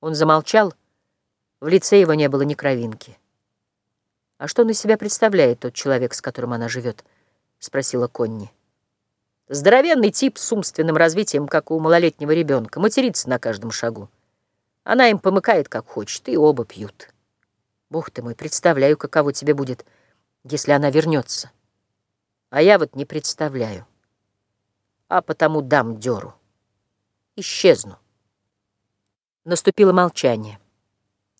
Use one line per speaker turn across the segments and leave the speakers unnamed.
Он замолчал, в лице его не было ни кровинки. «А что на себя представляет тот человек, с которым она живет?» — спросила Конни. «Здоровенный тип с умственным развитием, как у малолетнего ребенка, матерится на каждом шагу. Она им помыкает, как хочет, и оба пьют. Бог ты мой, представляю, каково тебе будет, если она вернется. А я вот не представляю. А потому дам дёру. Исчезну». Наступило молчание.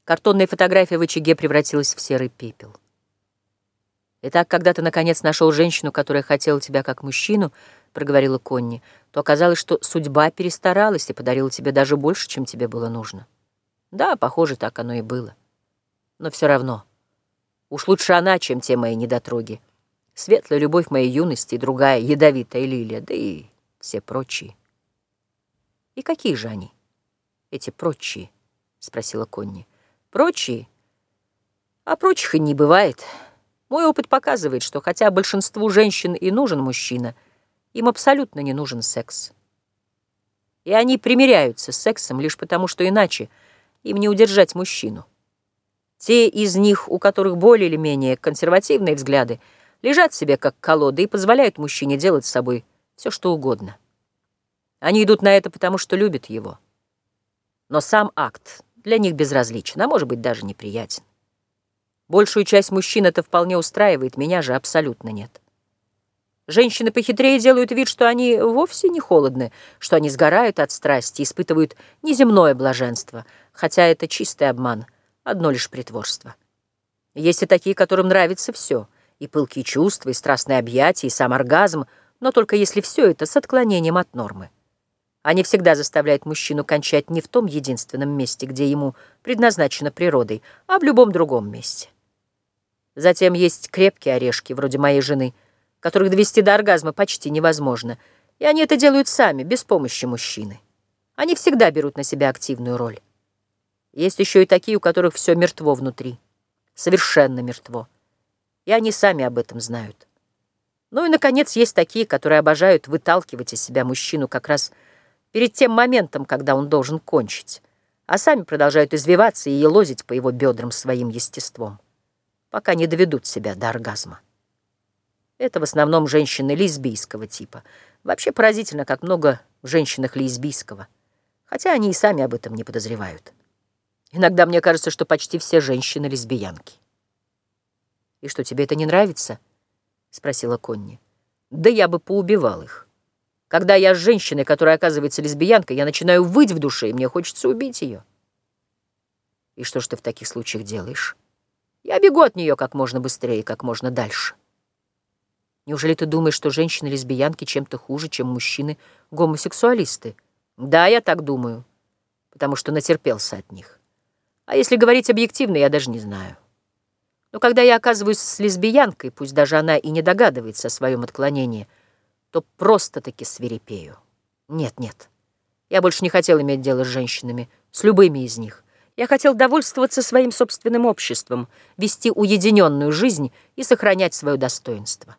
Картонная фотография в очаге превратилась в серый пепел. «Итак, когда ты, наконец, нашел женщину, которая хотела тебя как мужчину, — проговорила Конни, — то оказалось, что судьба перестаралась и подарила тебе даже больше, чем тебе было нужно. Да, похоже, так оно и было. Но все равно. Уж лучше она, чем те мои недотроги. Светлая любовь моей юности и другая ядовитая лилия, да и все прочие. И какие же они?» Эти прочие?» — спросила Конни. «Прочие? А прочих и не бывает. Мой опыт показывает, что хотя большинству женщин и нужен мужчина, им абсолютно не нужен секс. И они примиряются с сексом лишь потому, что иначе им не удержать мужчину. Те из них, у которых более или менее консервативные взгляды, лежат себе как колоды и позволяют мужчине делать с собой все, что угодно. Они идут на это потому, что любят его. Но сам акт для них безразличен, а может быть даже неприятен. Большую часть мужчин это вполне устраивает, меня же абсолютно нет. Женщины похитрее делают вид, что они вовсе не холодны, что они сгорают от страсти, испытывают неземное блаженство, хотя это чистый обман, одно лишь притворство. Есть и такие, которым нравится все, и пылкие чувства, и страстные объятия, и сам оргазм, но только если все это с отклонением от нормы. Они всегда заставляют мужчину кончать не в том единственном месте, где ему предназначено природой, а в любом другом месте. Затем есть крепкие орешки, вроде моей жены, которых довести до оргазма почти невозможно, и они это делают сами, без помощи мужчины. Они всегда берут на себя активную роль. Есть еще и такие, у которых все мертво внутри, совершенно мертво, и они сами об этом знают. Ну и, наконец, есть такие, которые обожают выталкивать из себя мужчину как раз перед тем моментом, когда он должен кончить, а сами продолжают извиваться и елозить по его бедрам своим естеством, пока не доведут себя до оргазма. Это в основном женщины лесбийского типа. Вообще поразительно, как много в женщинах лесбийского, хотя они и сами об этом не подозревают. Иногда мне кажется, что почти все женщины лесбиянки. «И что, тебе это не нравится?» — спросила Конни. «Да я бы поубивал их». Когда я с женщиной, которая оказывается лесбиянкой, я начинаю выть в душе, и мне хочется убить ее. И что ж ты в таких случаях делаешь? Я бегу от нее как можно быстрее, как можно дальше. Неужели ты думаешь, что женщины-лесбиянки чем-то хуже, чем мужчины-гомосексуалисты? Да, я так думаю, потому что натерпелся от них. А если говорить объективно, я даже не знаю. Но когда я оказываюсь с лесбиянкой, пусть даже она и не догадывается о своем отклонении, то просто-таки свирепею. Нет, нет. Я больше не хотел иметь дело с женщинами, с любыми из них. Я хотел довольствоваться своим собственным обществом, вести уединенную жизнь и сохранять свое достоинство.